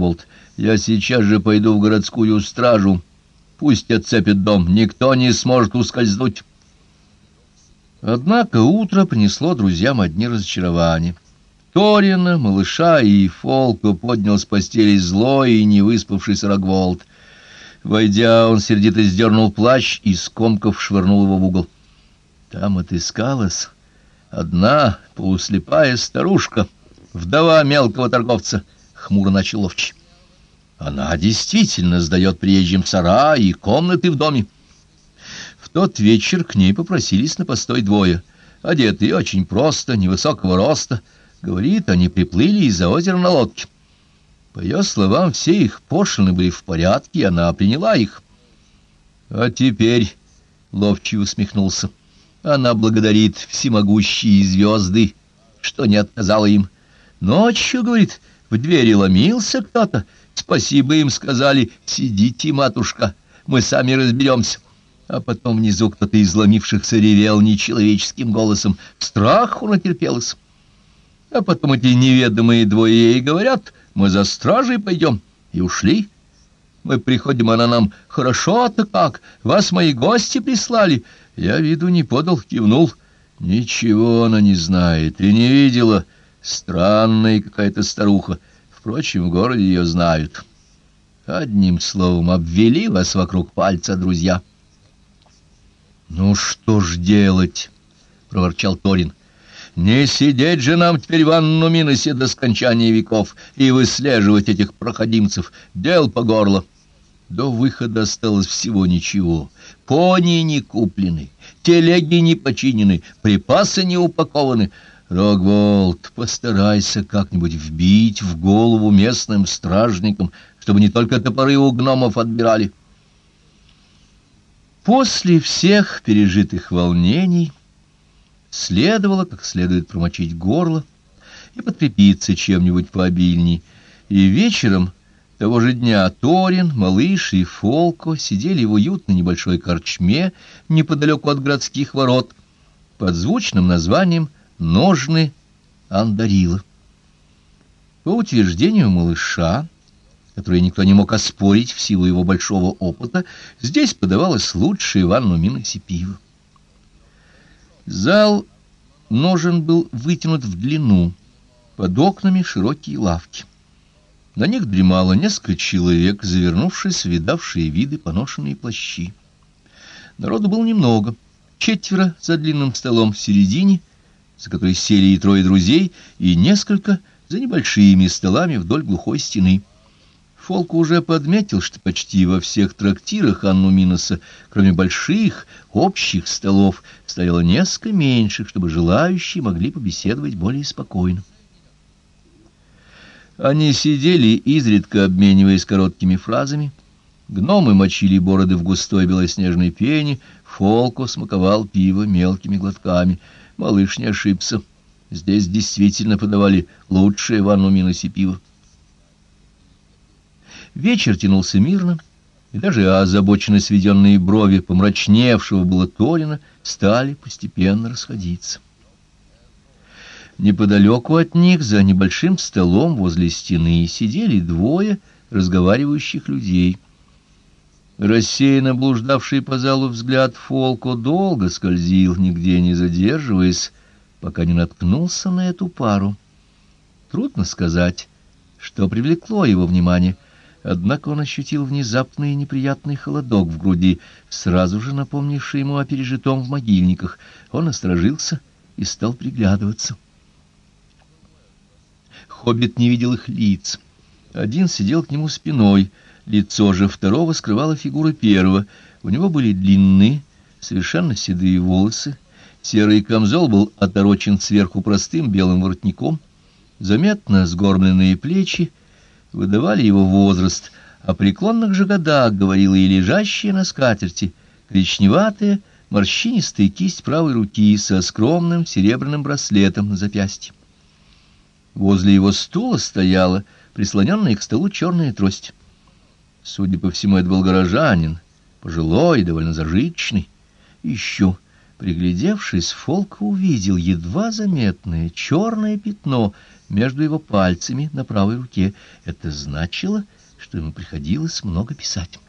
Рогволд. «Я сейчас же пойду в городскую стражу. Пусть отцепит дом, никто не сможет ускользнуть». Однако утро принесло друзьям одни разочарования. Торина, малыша и Фолка поднял с постели злой и невыспавшийся Рогволд. Войдя, он сердито сдернул плащ и, скомков, швырнул его в угол. Там отыскалась одна полуслепая старушка, вдова мелкого торговца, — хмуро начал ловчий. Она действительно сдает приезжим сарай и комнаты в доме. В тот вечер к ней попросились на постой двое, одетые очень просто, невысокого роста. Говорит, они приплыли из-за озера на лодке. По ее словам, все их пошлины были в порядке, она приняла их. А теперь, — ловчий усмехнулся, — она благодарит всемогущие звезды, что не отказала им. Ночью, говорит, в двери ломился кто-то. Спасибо им сказали, сидите, матушка, мы сами разберемся. А потом внизу кто-то из ломившихся ревел нечеловеческим голосом. Страху натерпелось. А потом эти неведомые двое ей говорят, мы за стражей пойдем. И ушли. Мы приходим, она нам, хорошо-то как, вас мои гости прислали. Я виду не подал, кивнул. Ничего она не знает и не видела. Странная какая-то старуха. Впрочем, в городе ее знают. Одним словом, обвели вас вокруг пальца, друзья. — Ну что ж делать? — проворчал Торин. Не сидеть же нам теперь в Анну Миносе до скончания веков и выслеживать этих проходимцев. Дел по горло. До выхода осталось всего ничего. Пони не куплены, телеги не починены, припасы не упакованы. Рогволд, постарайся как-нибудь вбить в голову местным стражникам, чтобы не только топоры у гномов отбирали. После всех пережитых волнений следовало как следует промочить горло и подкрепиться чем-нибудь пообильней. И вечером того же дня Торин, Малыш и Фолко сидели в уютной небольшой корчме неподалеку от городских ворот под звучным названием «Ножны Андарила». По утверждению малыша, которое никто не мог оспорить в силу его большого опыта, здесь подавалось лучшее ванну Миноси пиво. Зал ножен был вытянут в длину, под окнами широкие лавки. На них дремало несколько человек, завернувшись видавшие виды поношенные плащи. Народу было немного, четверо за длинным столом в середине, за которой сели и трое друзей, и несколько за небольшими столами вдоль глухой стены. Фолк уже подметил, что почти во всех трактирах Анну Миноса, кроме больших, общих столов, стояло несколько меньших, чтобы желающие могли побеседовать более спокойно. Они сидели, изредка обмениваясь короткими фразами. Гномы мочили бороды в густой белоснежной пене, Фолко смаковал пиво мелкими глотками. Малыш не ошибся. Здесь действительно подавали лучшее в Анну Миносе пиво. Вечер тянулся мирно, и даже озабоченно сведенные брови помрачневшего было Торина стали постепенно расходиться. Неподалеку от них, за небольшим столом возле стены, сидели двое разговаривающих людей. Рассеянно блуждавший по залу взгляд Фолко долго скользил, нигде не задерживаясь, пока не наткнулся на эту пару. Трудно сказать, что привлекло его внимание — Однако он ощутил внезапный и неприятный холодок в груди, сразу же напомнивший ему о пережитом в могильниках. Он осторожился и стал приглядываться. Хоббит не видел их лиц. Один сидел к нему спиной, лицо же второго скрывала фигура первого. У него были длинные, совершенно седые волосы, серый камзол был оторочен сверху простым белым воротником, заметно сгорбленные плечи, выдавали его возраст, о преклонных же годах говорила и лежащая на скатерти, коричневатая, морщинистая кисть правой руки со скромным серебряным браслетом на запястье. Возле его стула стояла прислоненная к столу черная трость. Судя по всему, это был горожанин, пожилой, довольно зажиточный. Еще Приглядевшись, Фолк увидел едва заметное черное пятно между его пальцами на правой руке. Это значило, что ему приходилось много писать.